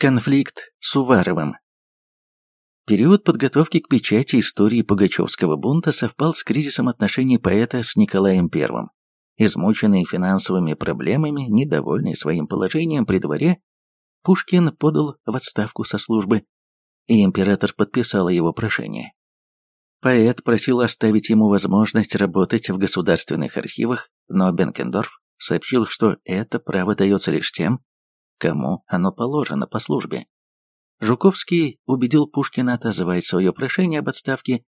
Конфликт с Уваровым. Период подготовки к печати истории Пугачевского бунта совпал с кризисом отношений поэта с Николаем I. Измученный финансовыми проблемами, недовольный своим положением при дворе, Пушкин подал в отставку со службы, и император подписал его прошение. Поэт просил оставить ему возможность работать в государственных архивах, но Бенкендорф сообщил, что это право дается лишь тем, кому оно положено по службе. Жуковский убедил Пушкина отозвать свое прошение об отставке,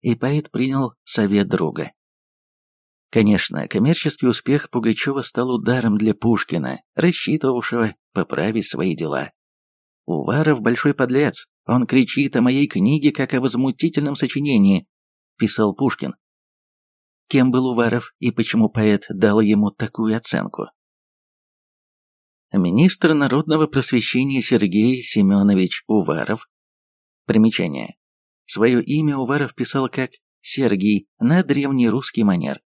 и поэт принял совет друга. Конечно, коммерческий успех Пугачева стал ударом для Пушкина, рассчитывавшего поправить свои дела. «Уваров большой подлец, он кричит о моей книге как о возмутительном сочинении», писал Пушкин. Кем был Уваров и почему поэт дал ему такую оценку? Министр народного просвещения Сергей Семенович Уваров. Примечание. Свое имя Уваров писал как Сергий на древний русский манер.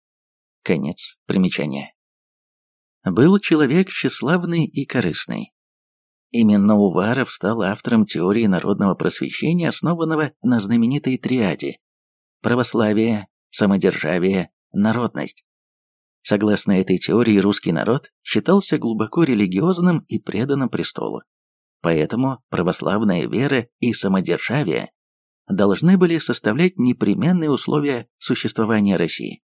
Конец примечания. Был человек тщеславный и корыстный. Именно Уваров стал автором теории народного просвещения, основанного на знаменитой триаде – православие, самодержавие, народность. Согласно этой теории, русский народ считался глубоко религиозным и преданным престолу. Поэтому православная вера и самодержавие должны были составлять непременные условия существования России.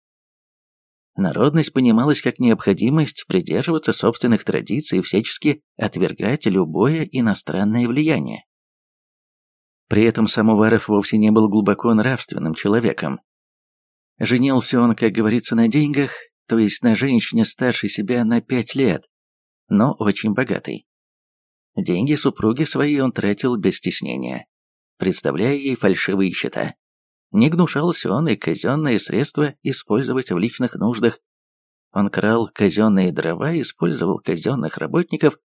Народность понималась как необходимость придерживаться собственных традиций и всячески отвергать любое иностранное влияние. При этом сам Уваров вовсе не был глубоко нравственным человеком. Женился он, как говорится, на деньгах то есть на женщине старше себя на пять лет, но очень богатой. Деньги супруги своей он тратил без стеснения, представляя ей фальшивые счета. Не гнушался он и казенные средства использовать в личных нуждах. Он крал казенные дрова, использовал казенных работников,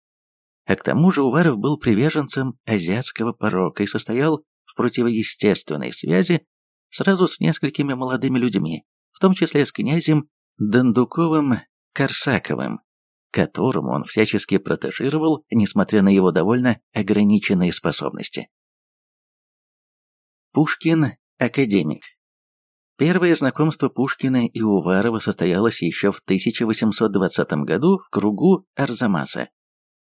а к тому же Уваров был приверженцем азиатского порока и состоял в противоестественной связи сразу с несколькими молодыми людьми, в том числе с князем Дондуковым Корсаковым, которому он всячески протежировал, несмотря на его довольно ограниченные способности. Пушкин – академик. Первое знакомство Пушкина и Уварова состоялось еще в 1820 году в кругу Арзамаса.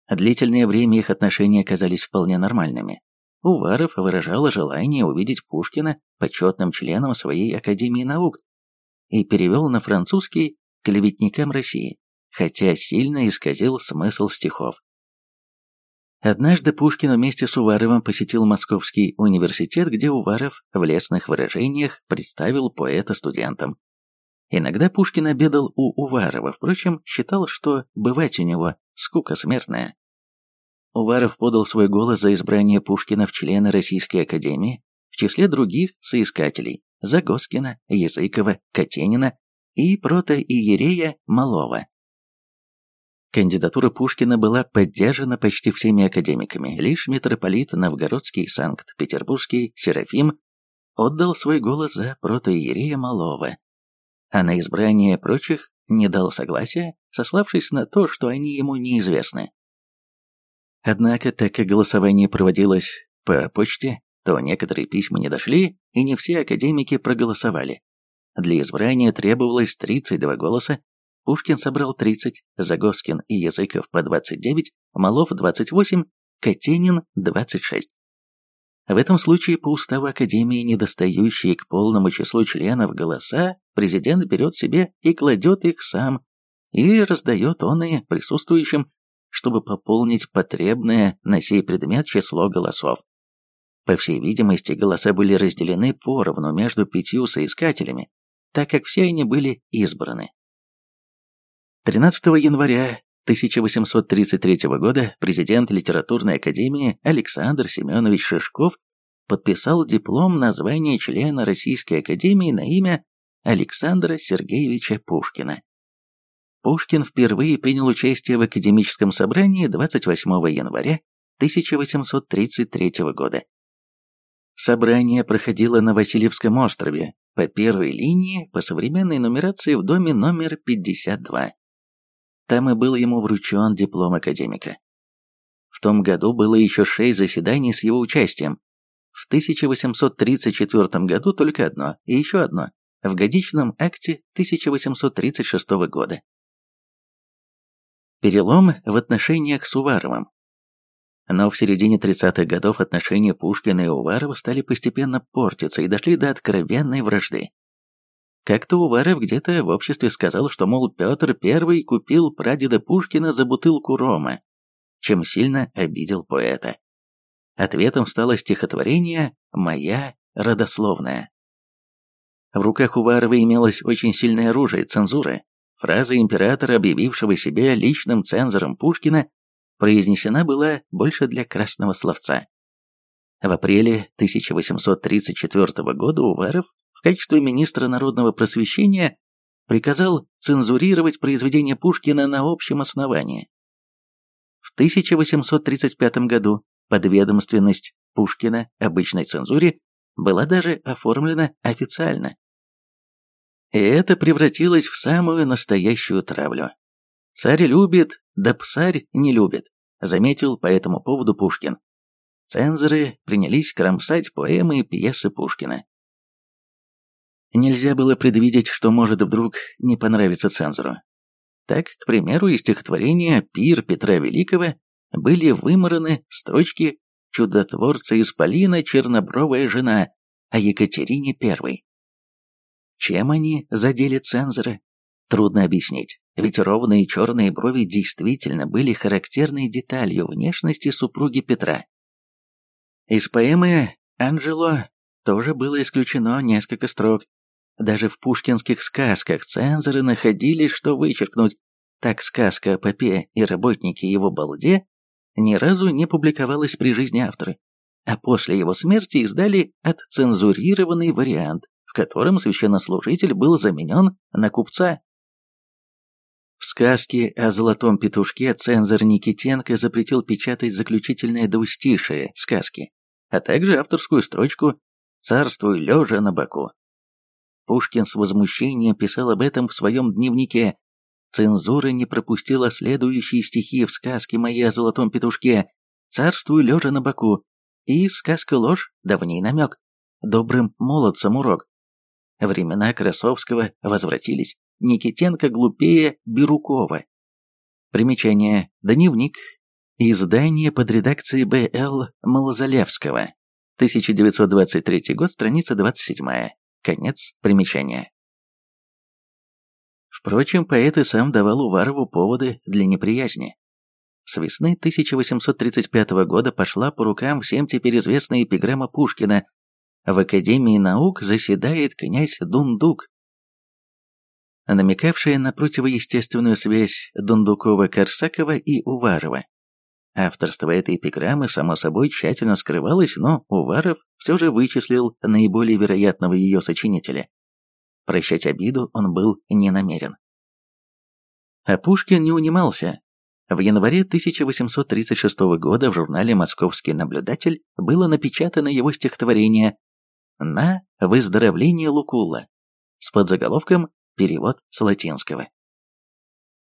Длительное время их отношения казались вполне нормальными. Уваров выражал желание увидеть Пушкина почетным членом своей Академии наук, и перевел на французский клеветникам России, хотя сильно исказил смысл стихов. Однажды Пушкин вместе с Уваровым посетил Московский университет, где Уваров в лестных выражениях представил поэта студентам. Иногда Пушкин обедал у Уварова, впрочем, считал, что бывать у него скука смертная. Уваров подал свой голос за избрание Пушкина в члены Российской Академии, в числе других соискателей. Загоскина, Языкова, Катенина и протоиерея Малова. Кандидатура Пушкина была поддержана почти всеми академиками, лишь митрополит Новгородский Санкт-Петербургский Серафим отдал свой голос за протоиерея Малова, а на избрание прочих не дал согласия, сославшись на то, что они ему неизвестны. Однако, так как голосование проводилось по почте, то некоторые письма не дошли, и не все академики проголосовали. Для избрания требовалось 32 голоса, Пушкин собрал 30, Загоскин и Языков по 29, Малов 28, Катенин 26. В этом случае по уставу Академии, недостающие к полному числу членов голоса, президент берет себе и кладет их сам, или раздает он и присутствующим, чтобы пополнить потребное на сей предмет число голосов. По всей видимости, голоса были разделены поровну между пятью соискателями, так как все они были избраны. 13 января 1833 года президент Литературной академии Александр Семенович Шишков подписал диплом на звание члена Российской академии на имя Александра Сергеевича Пушкина. Пушкин впервые принял участие в академическом собрании 28 января 1833 года. Собрание проходило на Васильевском острове, по первой линии, по современной нумерации в доме номер 52. Там и был ему вручен диплом академика. В том году было еще шесть заседаний с его участием. В 1834 году только одно, и еще одно, в годичном акте 1836 года. Перелом в отношениях с Уваровым. Но в середине 30-х годов отношения Пушкина и Уварова стали постепенно портиться и дошли до откровенной вражды. Как-то Уваров где-то в обществе сказал, что, мол, Петр I купил прадеда Пушкина за бутылку рома, чем сильно обидел поэта. Ответом стало стихотворение «Моя родословная». В руках Уварова имелось очень сильное оружие – цензура. Фраза императора, объявившего себя личным цензором Пушкина, произнесена была больше для красного словца. В апреле 1834 года Уваров в качестве министра народного просвещения приказал цензурировать произведения Пушкина на общем основании. В 1835 году подведомственность Пушкина обычной цензуре была даже оформлена официально. И это превратилось в самую настоящую травлю. «Царь любит, да псарь не любит», заметил по этому поводу Пушкин. Цензоры принялись кромсать поэмы и пьесы Пушкина. Нельзя было предвидеть, что может вдруг не понравиться цензору. Так, к примеру, из стихотворения «Пир Петра Великого» были вымораны строчки «Чудотворца Исполина, чернобровая жена» о Екатерине I. Чем они задели цензора? Трудно объяснить, ведь ровные черные брови действительно были характерной деталью внешности супруги Петра. Из поэмы «Анжело» тоже было исключено несколько строк. Даже в пушкинских сказках цензоры находили, что вычеркнуть. Так сказка о Попе и работнике его балде ни разу не публиковалась при жизни автора, а после его смерти издали отцензурированный вариант, в котором священнослужитель был заменен на купца. В сказке о золотом петушке цензор Никитенко запретил печатать заключительное двустишие сказки, а также авторскую строчку «Царствуй лежа на боку». Пушкин с возмущением писал об этом в своем дневнике. Цензура не пропустила следующие стихи в сказке моей о золотом петушке «Царствуй лежа на боку» и сказка ложь, давний намек, добрым молодцам урок. Времена Красовского возвратились. Никитенко глупее Бирукова. Примечание. Дневник. Издание под редакцией Б.Л. Малозалевского. 1923 год, страница 27. Конец примечания. Впрочем, поэт и сам давал Уварову поводы для неприязни. С весны 1835 года пошла по рукам всем теперь известная эпиграмма Пушкина «В Академии наук заседает князь Дундук», намекавшая на противоестественную связь Дундукова-Корсакова и Уварова. Авторство этой эпиграммы, само собой, тщательно скрывалось, но Уваров все же вычислил наиболее вероятного ее сочинителя. Прощать обиду он был не намерен. А Пушкин не унимался. В январе 1836 года в журнале «Московский наблюдатель» было напечатано его стихотворение «На выздоровление Лукула» с подзаголовком Перевод с латинского.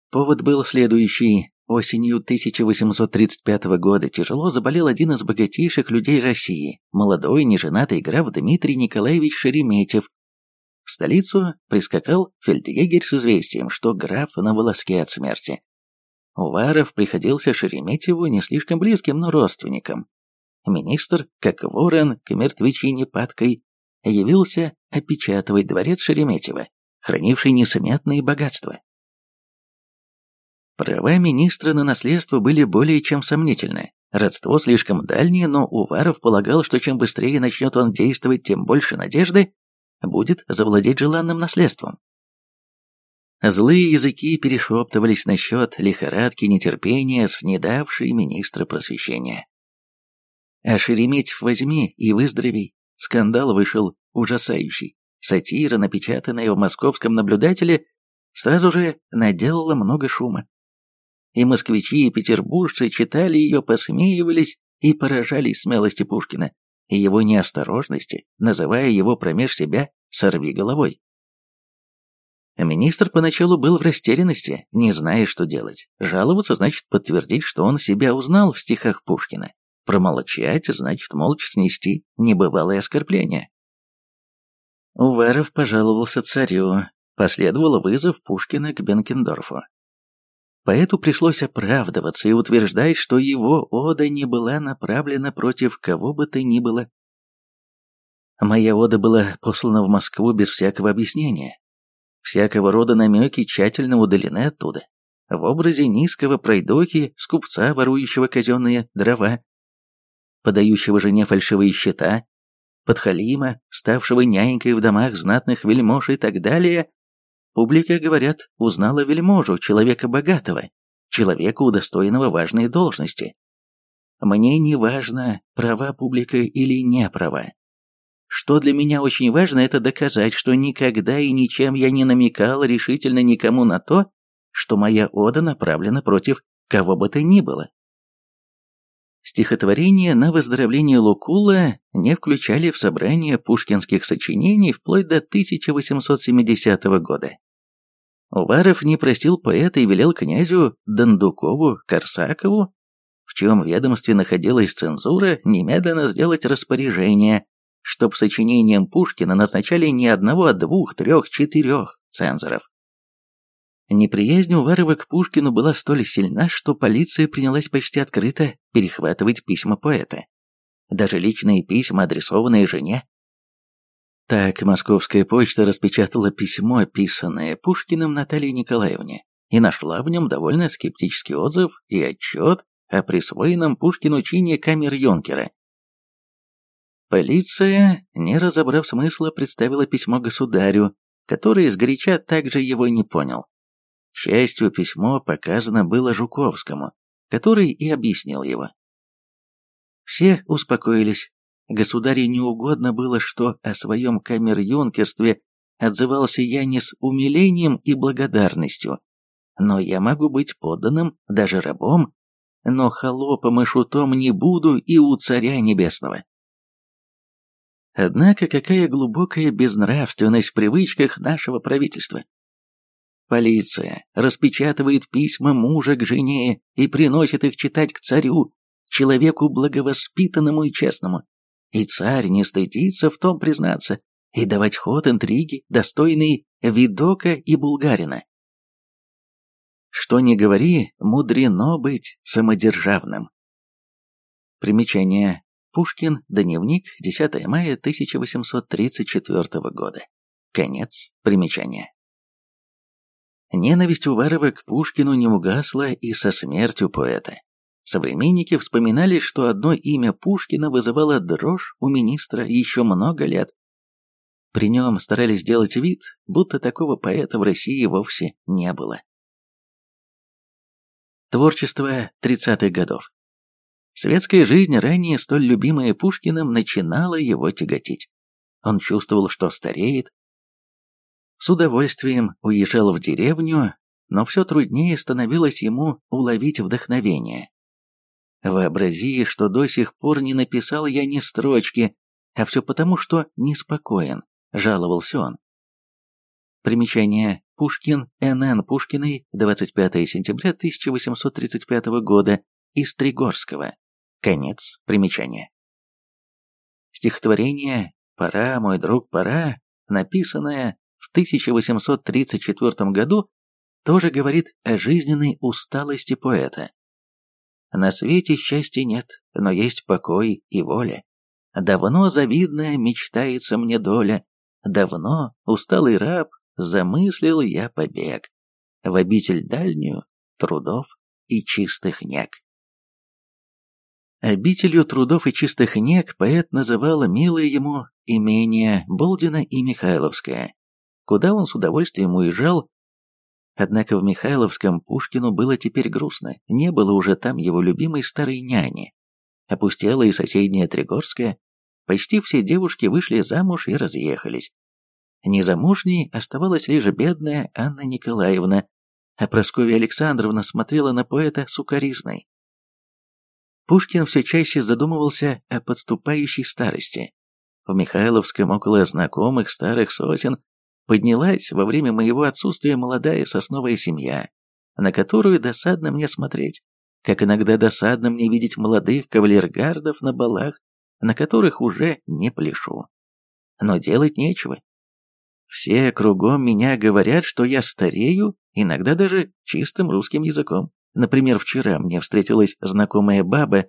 Повод был следующий. Осенью 1835 года тяжело заболел один из богатейших людей России, молодой неженатый граф Дмитрий Николаевич Шереметьев. В столицу прискакал фельдъегерь с известием, что граф на волоске от смерти. Уваров приходился Шереметьеву не слишком близким, но родственником. Министр, как ворон к мертвечине падкой, явился опечатывать дворец Шереметьева хранивший несметные богатства. Права министра на наследство были более чем сомнительны. Родство слишком дальнее, но Уваров полагал, что чем быстрее начнет он действовать, тем больше надежды будет завладеть желанным наследством. Злые языки перешептывались насчет лихорадки нетерпения, снедавшей министра просвещения. А Шереметьев возьми и выздоровей. Скандал вышел ужасающий. Сатира, напечатанная в московском наблюдателе, сразу же наделала много шума. И москвичи, и петербуржцы читали ее, посмеивались и поражались смелости Пушкина и его неосторожности, называя его промеж себя «сорви головой». Министр поначалу был в растерянности, не зная, что делать. Жаловаться значит подтвердить, что он себя узнал в стихах Пушкина. Промолчать значит молча снести небывалое оскорбление. Уваров пожаловался царю. Последовал вызов Пушкина к Бенкендорфу. Поэту пришлось оправдываться и утверждать, что его ода не была направлена против кого бы то ни было. Моя ода была послана в Москву без всякого объяснения. Всякого рода намеки тщательно удалены оттуда. В образе низкого пройдохи, скупца, ворующего казенные дрова, подающего жене фальшивые счета, подхалима, ставшего нянькой в домах знатных вельмож и так далее, публика, говорят, узнала вельможу, человека богатого, человека, удостоенного важной должности. Мне не важно, права публика или не права. Что для меня очень важно, это доказать, что никогда и ничем я не намекал решительно никому на то, что моя ода направлена против кого бы то ни было. Стихотворения на выздоровление Лукула не включали в собрание пушкинских сочинений вплоть до 1870 года. Уваров не простил поэта и велел князю Дондукову Корсакову, в чьем ведомстве находилась цензура, немедленно сделать распоряжение чтоб сочинением Пушкина назначали не одного, а двух, трех, четырех цензоров. Неприязнь Уварова к Пушкину была столь сильна, что полиция принялась почти открыто перехватывать письма поэта. Даже личные письма, адресованные жене. Так, московская почта распечатала письмо, писанное Пушкиным Наталье Николаевне, и нашла в нем довольно скептический отзыв и отчет о присвоенном Пушкину чине камер-юнкера Полиция, не разобрав смысла, представила письмо государю, который сгоряча также его не понял. К счастью, письмо показано было Жуковскому, который и объяснил его. Все успокоились. Государю не угодно было, что о своем камер-юнкерстве отзывался я не с умилением и благодарностью, но я могу быть подданным, даже рабом, но холопом и шутом не буду и у царя небесного. Однако какая глубокая безнравственность в привычках нашего правительства. Полиция распечатывает письма мужа к жене и приносит их читать к царю, человеку благовоспитанному и честному. И царь не стыдится в том признаться и давать ход интриги, достойной Видока и Булгарина. Что ни говори, мудрено быть самодержавным. Примечание Пушкин, дневник, 10 мая 1834 года. Конец примечания. Ненависть Уварова к Пушкину не угасла и со смертью поэта. Современники вспоминали, что одно имя Пушкина вызывало дрожь у министра еще много лет. При нем старались сделать вид, будто такого поэта в России вовсе не было. Творчество 30-х годов Светская жизнь, ранее столь любимая Пушкиным, начинала его тяготить. Он чувствовал, что стареет. С удовольствием уезжал в деревню, но все труднее становилось ему уловить вдохновение. Вообрази, что до сих пор не написал я ни строчки, а все потому, что неспокоен, жаловался он. Примечание. Пушкин, Н.Н. Пушкиной, 25 сентября 1835 года, из Тригорского. Конец примечания. Стихотворение «Пора, мой друг, пора», написанное в 1834 году, тоже говорит о жизненной усталости поэта. На свете счастья нет, но есть покой и воля. Давно завидная мечтается мне доля, давно усталый раб замыслил я побег в обитель дальнюю трудов и чистых нег. Обителью трудов и чистых нек поэт называл милое ему имение Болдина и Михайловское, куда он с удовольствием уезжал. Однако в Михайловском Пушкину было теперь грустно, не было уже там его любимой старой няни. Опустела и соседняя Тригорская, почти все девушки вышли замуж и разъехались. Незамужней оставалась лишь бедная Анна Николаевна, а Прасковья Александровна смотрела на поэта сукоризной. Пушкин все чаще задумывался о подступающей старости. В Михайловском около знакомых старых сосен поднялась во время моего отсутствия молодая сосновая семья, на которую досадно мне смотреть, как иногда досадно мне видеть молодых кавалергардов на балах, на которых уже не пляшу. Но делать нечего. Все кругом меня говорят, что я старею, иногда даже чистым русским языком. Например, вчера мне встретилась знакомая баба,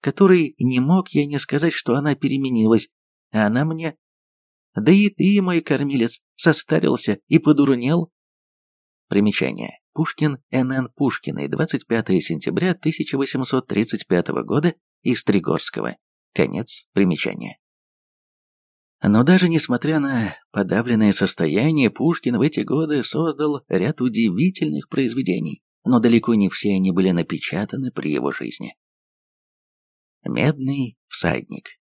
которой не мог я не сказать, что она переменилась, а она мне да и ты, мой кормилец, состарился и подурнел. Примечание. Пушкин Н.Н. Пушкиной, 25 сентября 1835 года, из Тригорского. Конец примечания. Но даже несмотря на подавленное состояние, Пушкин в эти годы создал ряд удивительных произведений, но далеко не все они были напечатаны при его жизни. Медный всадник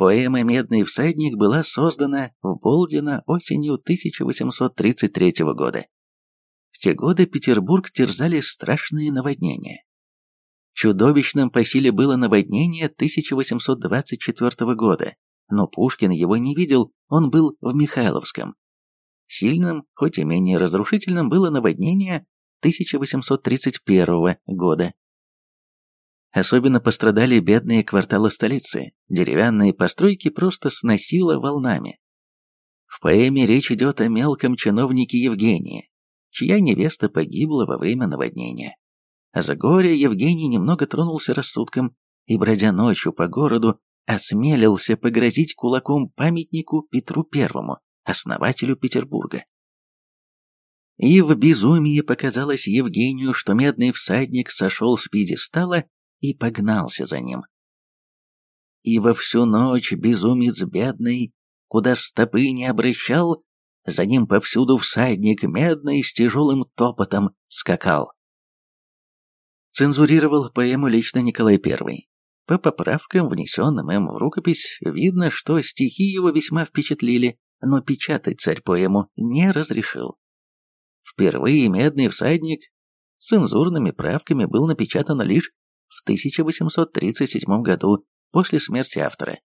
Поэма «Медный всадник» была создана в Болдино осенью 1833 года. В те годы Петербург терзали страшные наводнения. Чудовищным по силе было наводнение 1824 года, но Пушкин его не видел, он был в Михайловском. Сильным, хоть и менее разрушительным, было наводнение 1831 года. Особенно пострадали бедные кварталы столицы, деревянные постройки просто сносило волнами. В поэме речь идет о мелком чиновнике Евгении, чья невеста погибла во время наводнения. А за горе Евгений немного тронулся рассудком и, бродя ночью по городу, осмелился погрозить кулаком памятнику Петру Первому, основателю Петербурга. И в безумии показалось Евгению, что медный всадник сошел с пьедестала и погнался за ним. И во всю ночь безумец бедный, куда стопы не обращал, за ним повсюду всадник медный с тяжелым топотом скакал. Цензурировал поэму лично Николай I. По поправкам, внесенным им в рукопись, видно, что стихи его весьма впечатлили, но печатать царь поэму не разрешил. Впервые «Медный всадник» с цензурными правками был напечатан лишь в 1837 году, после смерти автора.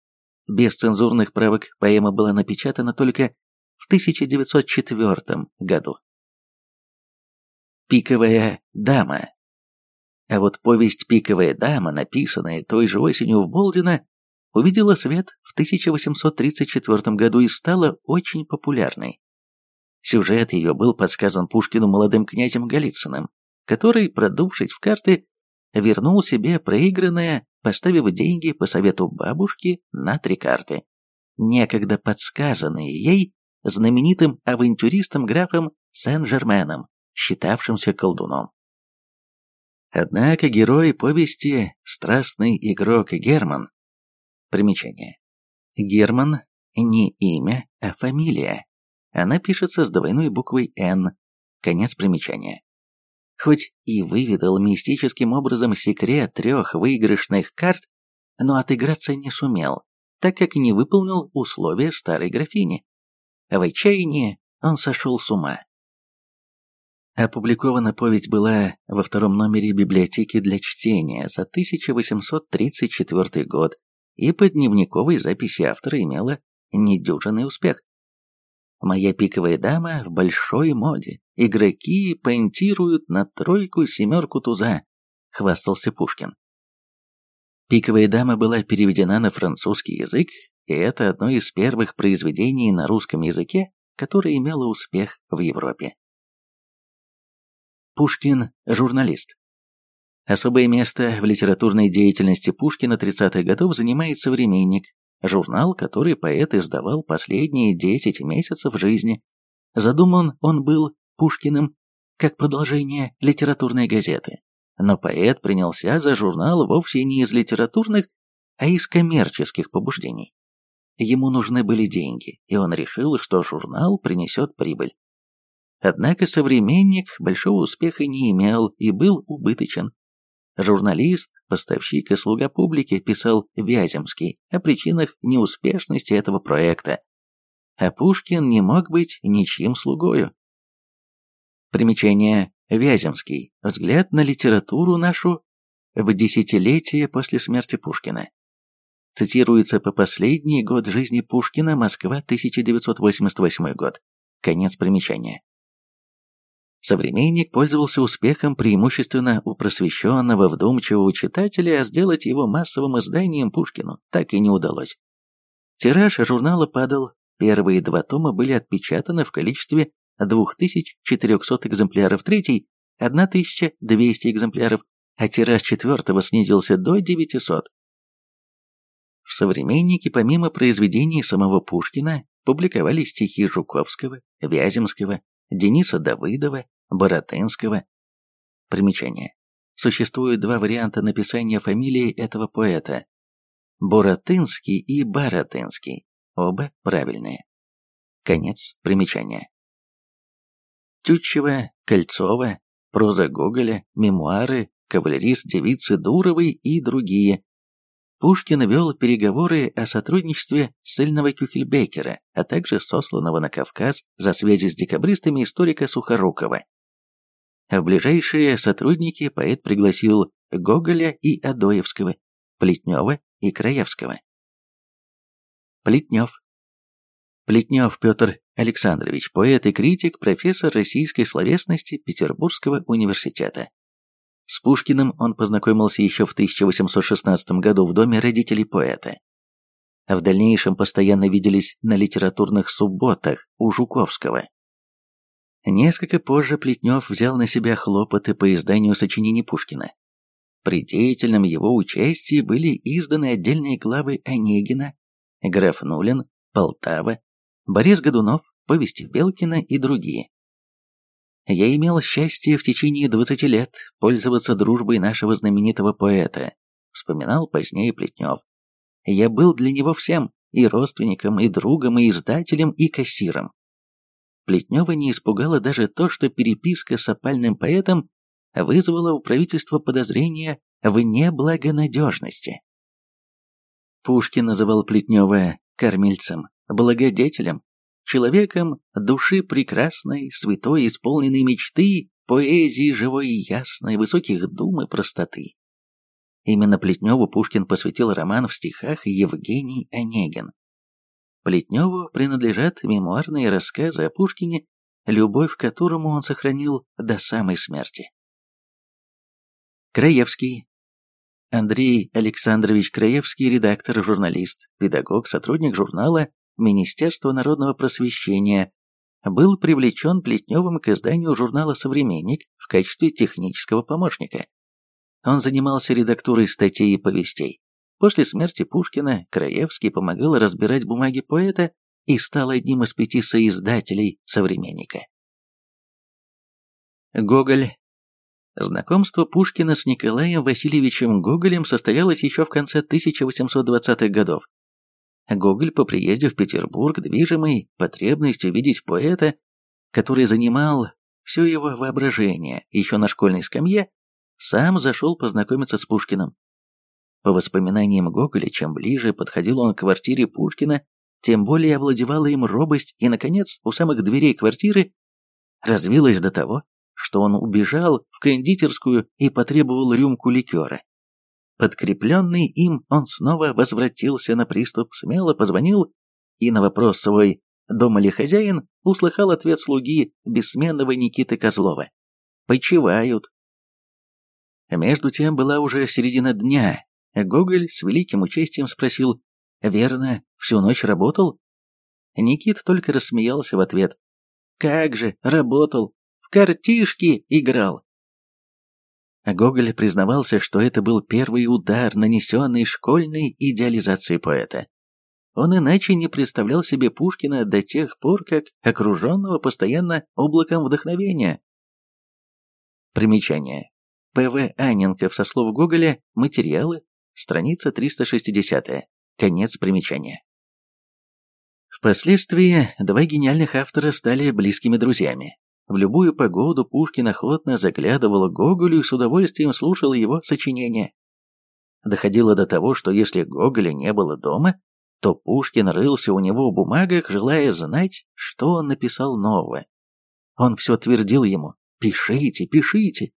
Без цензурных правок поэма была напечатана только в 1904 году. «Пиковая дама». А вот повесть «Пиковая дама», написанная той же осенью в Болдино, увидела свет в 1834 году и стала очень популярной. Сюжет ее был подсказан Пушкину молодым князем Голицыным, который, продувшись в карты, вернул себе проигранное, поставив деньги по совету бабушки на три карты, некогда подсказанные ей знаменитым авантюристом графом Сен-Жерменом, считавшимся колдуном. Однако герой повести «Страстный игрок Герман» Примечание. Герман не имя, а фамилия. Она пишется с двойной буквой «Н». Конец примечания хоть и выведал мистическим образом секрет трех выигрышных карт, но отыграться не сумел, так как не выполнил условия старой графини. В отчаянии он сошел с ума. Опубликована повесть была во втором номере библиотеки для чтения за 1834 год и по дневниковой записи автора имела недюжинный успех. Моя пиковая дама в большой моде. Игроки понтируют на тройку-семерку туза, хвастался Пушкин. Пиковая дама была переведена на французский язык, и это одно из первых произведений на русском языке, которое имело успех в Европе. Пушкин – журналист. Особое место в литературной деятельности Пушкина 30-х годов занимает «Современник», журнал, который поэт издавал последние 10 месяцев жизни. Задуман он был Пушкиным как продолжение литературной газеты. Но поэт принялся за журнал вовсе не из литературных, а из коммерческих побуждений. Ему нужны были деньги, и он решил, что журнал принесет прибыль. Однако современник большого успеха не имел и был убыточен. Журналист, поставщик и слуга публики писал Вяземский о причинах неуспешности этого проекта. А Пушкин не мог быть ничьим слугою. Примечание Вяземский. Взгляд на литературу нашу в десятилетие после смерти Пушкина. Цитируется по последний год жизни Пушкина, Москва, 1988 год. Конец примечания. Современник пользовался успехом преимущественно у просвещенного, вдумчивого читателя, а сделать его массовым изданием Пушкину так и не удалось. Тираж журнала падал, первые два тома были отпечатаны в количестве 2400 экземпляров, третий – 1200 экземпляров, а тираж четвертого снизился до 900. В «Современнике» помимо произведений самого Пушкина публиковали стихи Жуковского, Вяземского, Дениса Давыдова, Боротынского. Примечание. Существует два варианта написания фамилии этого поэта. Боротынский и Боротынский. Оба правильные. Конец примечания. Тютчева, Кольцова, проза Гоголя, мемуары, кавалерист девицы Дуровой и другие. Пушкин вел переговоры о сотрудничестве Сыльного Кюхельбекера, а также сосланного на Кавказ за связи с декабристами историка Сухорукова. В ближайшие сотрудники поэт пригласил Гоголя и Адоевского, Плетнева и Краевского. Плетнев. Плетнев Петр Александрович, поэт и критик, профессор российской словесности Петербургского университета. С Пушкиным он познакомился еще в 1816 году в доме родителей поэта. А в дальнейшем постоянно виделись на литературных субботах у Жуковского. Несколько позже Плетнев взял на себя хлопоты по изданию сочинений Пушкина. При деятельном его участии были изданы отдельные главы Онегина, граф Нулин, Полтава, Борис Годунов, повести Белкина и другие. Я имел счастье в течение 20 лет пользоваться дружбой нашего знаменитого поэта, вспоминал позднее Плетнев. Я был для него всем, и родственником, и другом, и издателем, и кассиром. Плетнева не испугало даже то, что переписка с опальным поэтом вызвала у правительства подозрения в неблагонадежности. Пушкин называл Плетнева кормильцем, благодетелем, человеком души прекрасной, святой, исполненной мечты, поэзии живой и ясной, высоких дум и простоты. Именно Плетневу Пушкин посвятил роман в стихах Евгений Онегин. Плетневу принадлежат мемуарные рассказы о Пушкине, любовь к которому он сохранил до самой смерти. Краевский. Андрей Александрович Краевский, редактор, журналист, педагог, сотрудник журнала Министерства народного просвещения, был привлечен Плетневым к изданию журнала «Современник» в качестве технического помощника. Он занимался редактурой статей и повестей. После смерти Пушкина Краевский помогал разбирать бумаги поэта и стал одним из пяти соиздателей «Современника». Гоголь. Знакомство Пушкина с Николаем Васильевичем Гоголем состоялось еще в конце 1820-х годов. Гоголь по приезде в Петербург, движимый потребностью видеть поэта, который занимал все его воображение еще на школьной скамье, сам зашел познакомиться с Пушкиным. По воспоминаниям Гоголя, чем ближе подходил он к квартире Пушкина, тем более овладевала им робость, и, наконец, у самых дверей квартиры развилась до того, что он убежал в кондитерскую и потребовал рюмку ликера. Подкрепленный им, он снова возвратился на приступ, смело позвонил и на вопрос свой «Дома ли хозяин?» услыхал ответ слуги бессменного Никиты Козлова. «Почивают». Между тем была уже середина дня, Гоголь с великим участием спросил, «Верно, всю ночь работал?» Никит только рассмеялся в ответ. «Как же, работал, в картишки играл». Гоголь признавался, что это был первый удар, нанесенный школьной идеализацией поэта. Он иначе не представлял себе Пушкина до тех пор, как окруженного постоянно облаком вдохновения. Примечание. П.В. Анненков со слов Гоголя «Материалы. Страница 360. Конец примечания. Впоследствии два гениальных автора стали близкими друзьями. В любую погоду Пушкин охотно заглядывал к Гоголю и с удовольствием слушал его сочинения. Доходило до того, что если Гоголя не было дома, то Пушкин рылся у него в бумагах, желая знать, что он написал нового. Он все твердил ему «Пишите, пишите».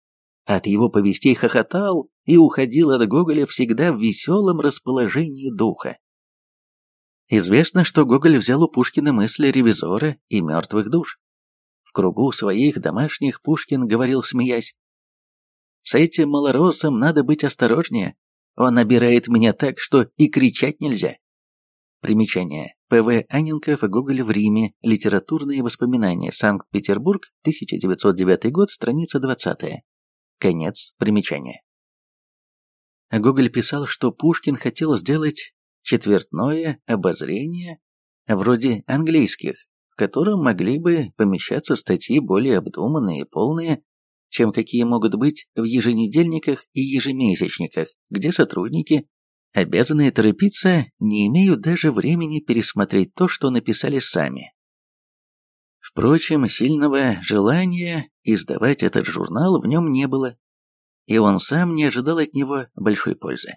От его повестей хохотал, и уходил от Гоголя всегда в веселом расположении духа. Известно, что Гоголь взял у Пушкина мысли ревизора и мертвых душ. В кругу своих домашних Пушкин говорил, смеясь, «С этим малоросом надо быть осторожнее. Он набирает меня так, что и кричать нельзя». Примечание. П.В. Анненков и Гоголь в Риме. Литературные воспоминания. Санкт-Петербург, 1909 год, страница 20. Конец примечания. Гоголь писал, что Пушкин хотел сделать четвертное обозрение вроде английских, в котором могли бы помещаться статьи более обдуманные и полные, чем какие могут быть в еженедельниках и ежемесячниках, где сотрудники, обязанные торопиться, не имеют даже времени пересмотреть то, что написали сами. Впрочем, сильного желания издавать этот журнал в нем не было, и он сам не ожидал от него большой пользы.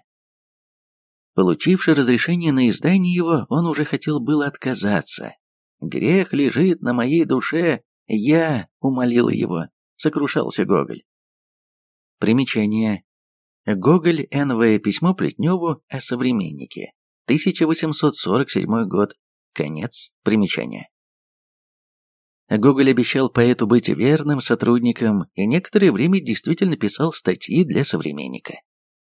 Получивший разрешение на издание его, он уже хотел было отказаться. «Грех лежит на моей душе, я умолил его», — сокрушался Гоголь. Примечание. Гоголь Н.В. Письмо Плетневу о современнике. 1847 год. Конец примечания. Гоголь обещал поэту быть верным сотрудником и некоторое время действительно писал статьи для современника.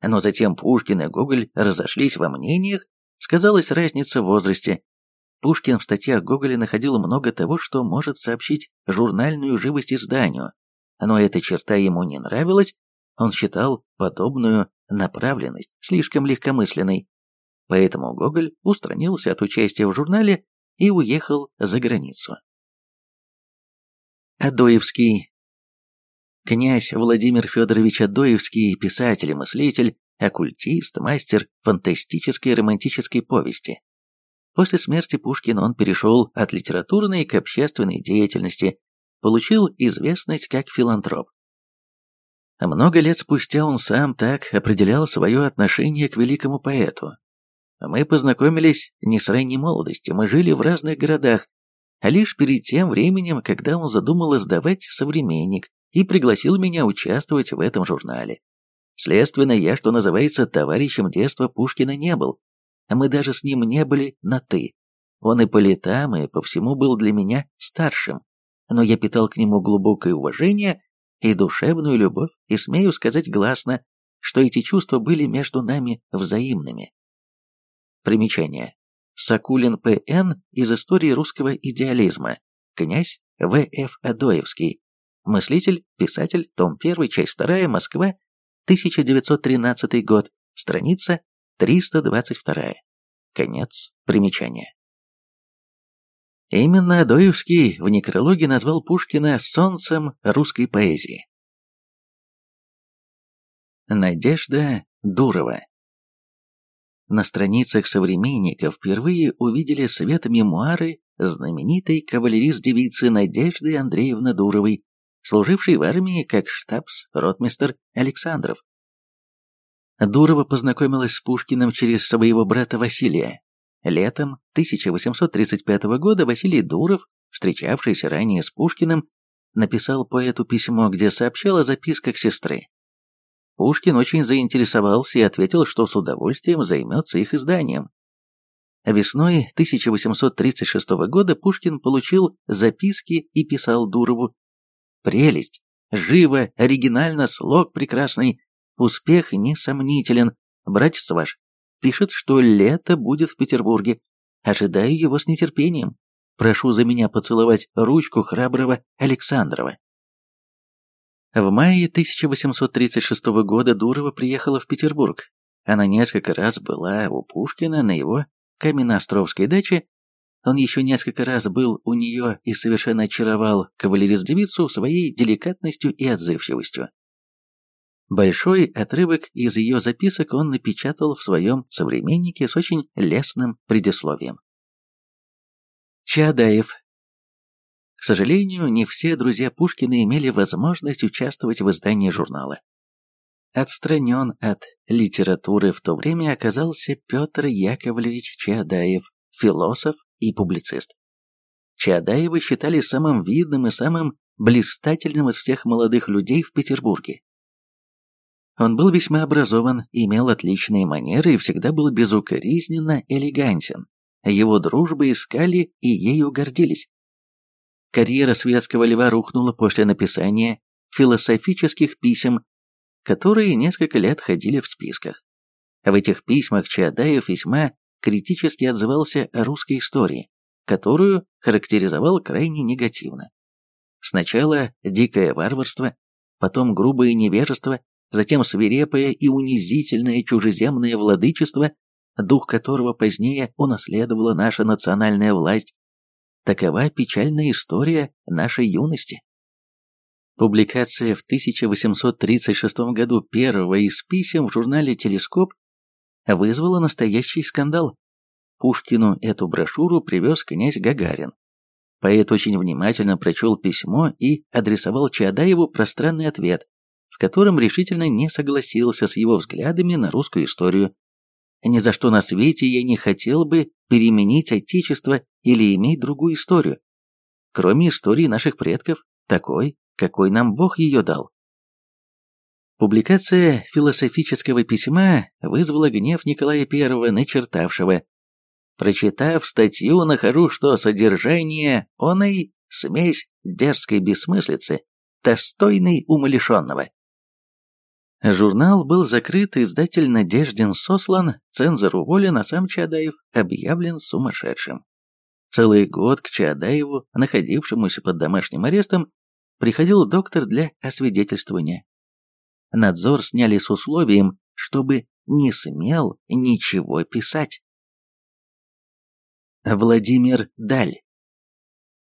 Но затем Пушкин и Гоголь разошлись во мнениях, сказалась разница в возрасте. Пушкин в статьях Гоголя находил много того, что может сообщить журнальную живость изданию, но эта черта ему не нравилась, он считал подобную направленность слишком легкомысленной. Поэтому Гоголь устранился от участия в журнале и уехал за границу. Адоевский Князь Владимир Федорович Адоевский, писатель и мыслитель, оккультист, мастер фантастической романтической повести. После смерти Пушкина он перешел от литературной к общественной деятельности, получил известность как филантроп. Много лет спустя он сам так определял свое отношение к великому поэту. Мы познакомились не с ранней молодости, мы жили в разных городах, лишь перед тем временем, когда он задумал издавать «Современник», и пригласил меня участвовать в этом журнале. Следственно, я, что называется, товарищем детства Пушкина не был. Мы даже с ним не были на «ты». Он и по летам, и по всему был для меня старшим. Но я питал к нему глубокое уважение и душевную любовь, и смею сказать гласно, что эти чувства были между нами взаимными. Примечание. Сакулин П.Н. из истории русского идеализма. Князь В.Ф. Адоевский. Мыслитель, писатель, том 1, часть 2, Москва, 1913 год, страница 322. Конец примечания. Именно Адоевский в некрологе назвал Пушкина «солнцем русской поэзии». Надежда Дурова На страницах современников впервые увидели свет мемуары знаменитой кавалерист-девицы Надежды Андреевны Дуровой, служивший в армии как штабс-ротмистер Александров. Дурова познакомилась с Пушкиным через своего брата Василия. Летом 1835 года Василий Дуров, встречавшийся ранее с Пушкиным, написал поэту письмо, где сообщал о записках сестры. Пушкин очень заинтересовался и ответил, что с удовольствием займется их изданием. Весной 1836 года Пушкин получил записки и писал Дурову, Прелесть, живо, оригинально, слог прекрасный, успех несомнителен. Братец ваш пишет, что лето будет в Петербурге. Ожидаю его с нетерпением. Прошу за меня поцеловать ручку храброго Александрова. В мае 1836 года Дурова приехала в Петербург. Она несколько раз была у Пушкина на его Каменноостровской даче он еще несколько раз был у нее и совершенно очаровал кавалерист-девицу своей деликатностью и отзывчивостью. Большой отрывок из ее записок он напечатал в своем современнике с очень лестным предисловием. Чадаев. К сожалению, не все друзья Пушкина имели возможность участвовать в издании журнала. Отстранен от литературы в то время оказался Петр Яковлевич Чадаев, философ и публицист. Чадаева считали самым видным и самым блистательным из всех молодых людей в Петербурге. Он был весьма образован, имел отличные манеры и всегда был безукоризненно элегантен. его дружбы искали и ею гордились. Карьера светского льва рухнула после написания философических писем, которые несколько лет ходили в списках. В этих письмах Чаадаев весьма критически отзывался о русской истории, которую характеризовал крайне негативно. Сначала дикое варварство, потом грубое невежество, затем свирепое и унизительное чужеземное владычество, дух которого позднее унаследовала наша национальная власть. Такова печальная история нашей юности. Публикация в 1836 году первого из писем в журнале «Телескоп» вызвала настоящий скандал. Пушкину эту брошюру привез князь Гагарин. Поэт очень внимательно прочел письмо и адресовал Чаадаеву пространный ответ, в котором решительно не согласился с его взглядами на русскую историю. Ни за что на свете я не хотел бы переменить Отечество или иметь другую историю. Кроме истории наших предков, такой, какой нам Бог ее дал. Публикация философического письма вызвала гнев Николая I, начертавшего Прочитав статью, нахожу, что содержание оной смесь дерзкой бессмыслицы, достойной умалишенного. Журнал был закрыт, издатель Надеждин сослан, цензор уволен, а сам Чадаев объявлен сумасшедшим. Целый год к Чадаеву, находившемуся под домашним арестом, приходил доктор для освидетельствования. Надзор сняли с условием, чтобы не смел ничего писать. Владимир Даль.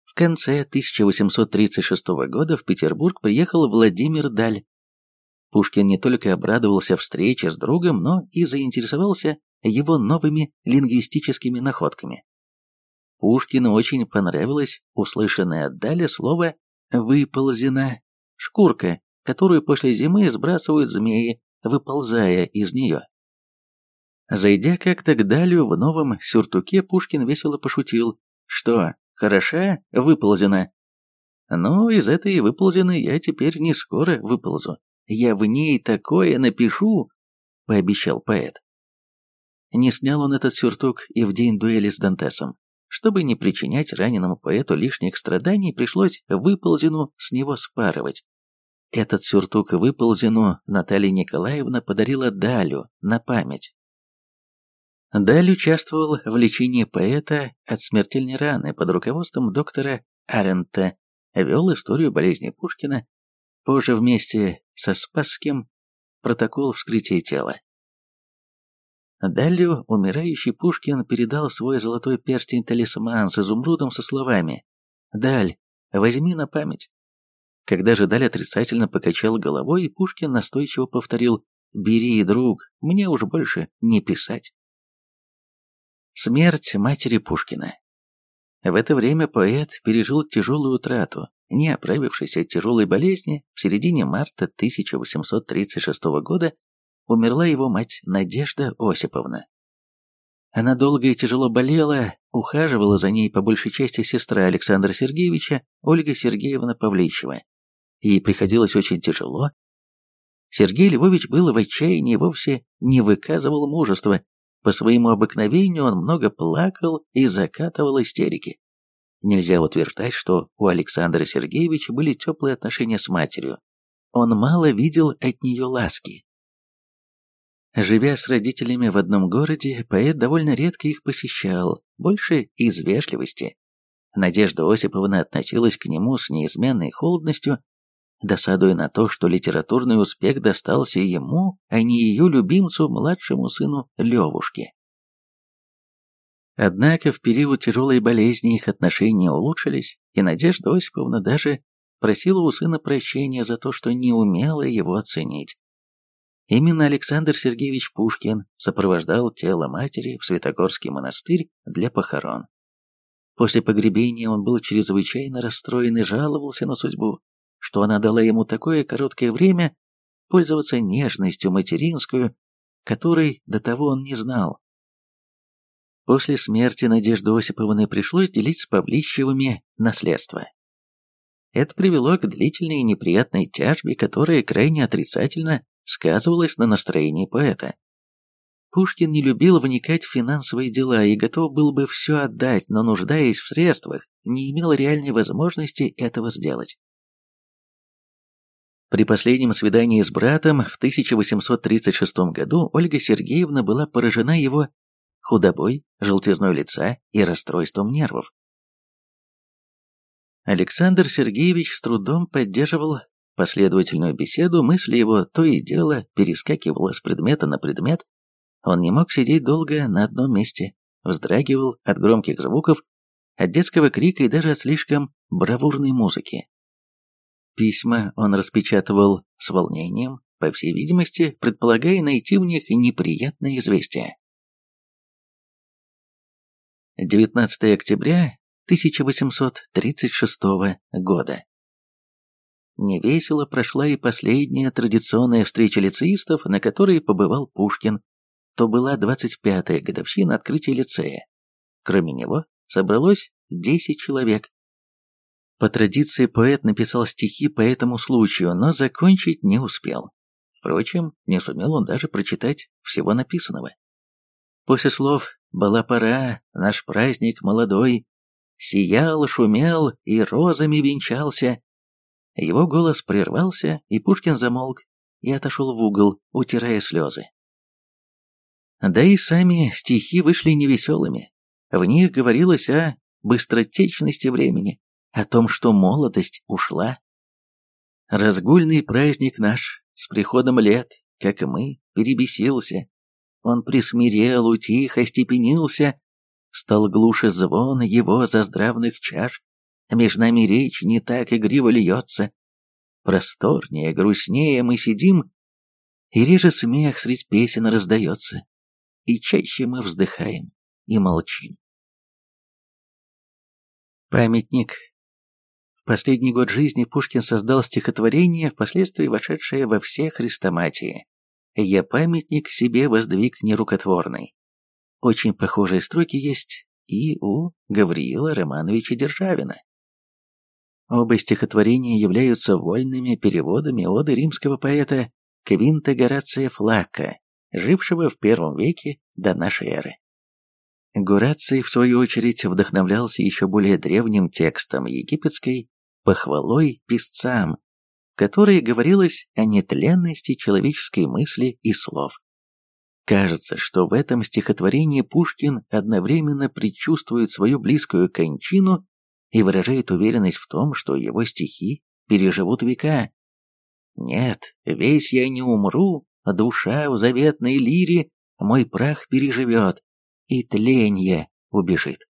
В конце 1836 года в Петербург приехал Владимир Даль. Пушкин не только обрадовался встрече с другом, но и заинтересовался его новыми лингвистическими находками. Пушкину очень понравилось услышанное от слово «выползена» — шкурка, которую после зимы сбрасывают змеи, выползая из нее. Зайдя как-то к Далю в новом сюртуке, Пушкин весело пошутил. «Что, хороша выползена?» «Ну, из этой выползены я теперь не скоро выползу. Я в ней такое напишу», — пообещал поэт. Не снял он этот сюртук и в день дуэли с Дантесом. Чтобы не причинять раненому поэту лишних страданий, пришлось выползену с него спарывать. Этот сюртук выползену Наталья Николаевна подарила Далю на память. Даль участвовал в лечении поэта от смертельной раны под руководством доктора Арента, вел историю болезни Пушкина, позже вместе со Спасским протокол вскрытия тела. Далью умирающий Пушкин передал свой золотой перстень-талисман с изумрудом со словами «Даль, возьми на память». Когда же Даль отрицательно покачал головой, Пушкин настойчиво повторил «Бери, друг, мне уж больше не писать». Смерть матери Пушкина. В это время поэт пережил тяжелую утрату, не оправившись от тяжелой болезни, в середине марта 1836 года умерла его мать Надежда Осиповна. Она долго и тяжело болела, ухаживала за ней по большей части сестра Александра Сергеевича, Ольга Сергеевна Павлищева. Ей приходилось очень тяжело. Сергей Львович был в отчаянии вовсе не выказывал мужества, по своему обыкновению он много плакал и закатывал истерики. Нельзя утверждать, что у Александра Сергеевича были теплые отношения с матерью. Он мало видел от нее ласки. Живя с родителями в одном городе, поэт довольно редко их посещал, больше из вежливости. Надежда Осиповна относилась к нему с неизменной холодностью, досадуя на то, что литературный успех достался ему, а не ее любимцу, младшему сыну Левушке. Однако в период тяжелой болезни их отношения улучшились, и Надежда Осиповна даже просила у сына прощения за то, что не умела его оценить. Именно Александр Сергеевич Пушкин сопровождал тело матери в Святогорский монастырь для похорон. После погребения он был чрезвычайно расстроен и жаловался на судьбу, что она дала ему такое короткое время пользоваться нежностью материнскую, которой до того он не знал. После смерти Надежды Осиповны пришлось делить с Павлищевыми наследство. Это привело к длительной и неприятной тяжбе, которая крайне отрицательно сказывалась на настроении поэта. Пушкин не любил вникать в финансовые дела и готов был бы все отдать, но, нуждаясь в средствах, не имел реальной возможности этого сделать. При последнем свидании с братом в 1836 году Ольга Сергеевна была поражена его худобой, желтизной лица и расстройством нервов. Александр Сергеевич с трудом поддерживал последовательную беседу, мысли его то и дело перескакивало с предмета на предмет, он не мог сидеть долго на одном месте, вздрагивал от громких звуков, от детского крика и даже от слишком бравурной музыки. Письма он распечатывал с волнением, по всей видимости, предполагая найти в них неприятные известия. 19 октября 1836 года. Невесело прошла и последняя традиционная встреча лицеистов, на которой побывал Пушкин. То была 25-я годовщина открытия лицея. Кроме него собралось 10 человек. По традиции поэт написал стихи по этому случаю, но закончить не успел. Впрочем, не сумел он даже прочитать всего написанного. После слов «Была пора, наш праздник молодой», сиял, шумел и розами венчался. Его голос прервался, и Пушкин замолк и отошел в угол, утирая слезы. Да и сами стихи вышли невеселыми. В них говорилось о быстротечности времени, о том, что молодость ушла. Разгульный праздник наш с приходом лет, как и мы, перебесился. Он присмирел, утих, остепенился, стал глуше звон его заздравных чаш, меж нами речь не так игриво льется. Просторнее, грустнее мы сидим, и реже смех средь песен раздается, и чаще мы вздыхаем и молчим. Памятник Последний год жизни Пушкин создал стихотворение, впоследствии вошедшее во все хрестоматии. «Я памятник себе воздвиг нерукотворный». Очень похожие строки есть и у Гавриила Романовича Державина. Оба стихотворения являются вольными переводами оды римского поэта Квинта Горация Флакка, жившего в первом веке до нашей эры. Гораций, в свою очередь, вдохновлялся еще более древним текстом египетской похвалой писцам, в которой говорилось о нетленности человеческой мысли и слов. Кажется, что в этом стихотворении Пушкин одновременно предчувствует свою близкую кончину и выражает уверенность в том, что его стихи переживут века. Нет, весь я не умру, душа в заветной лире мой прах переживет, и тленье убежит.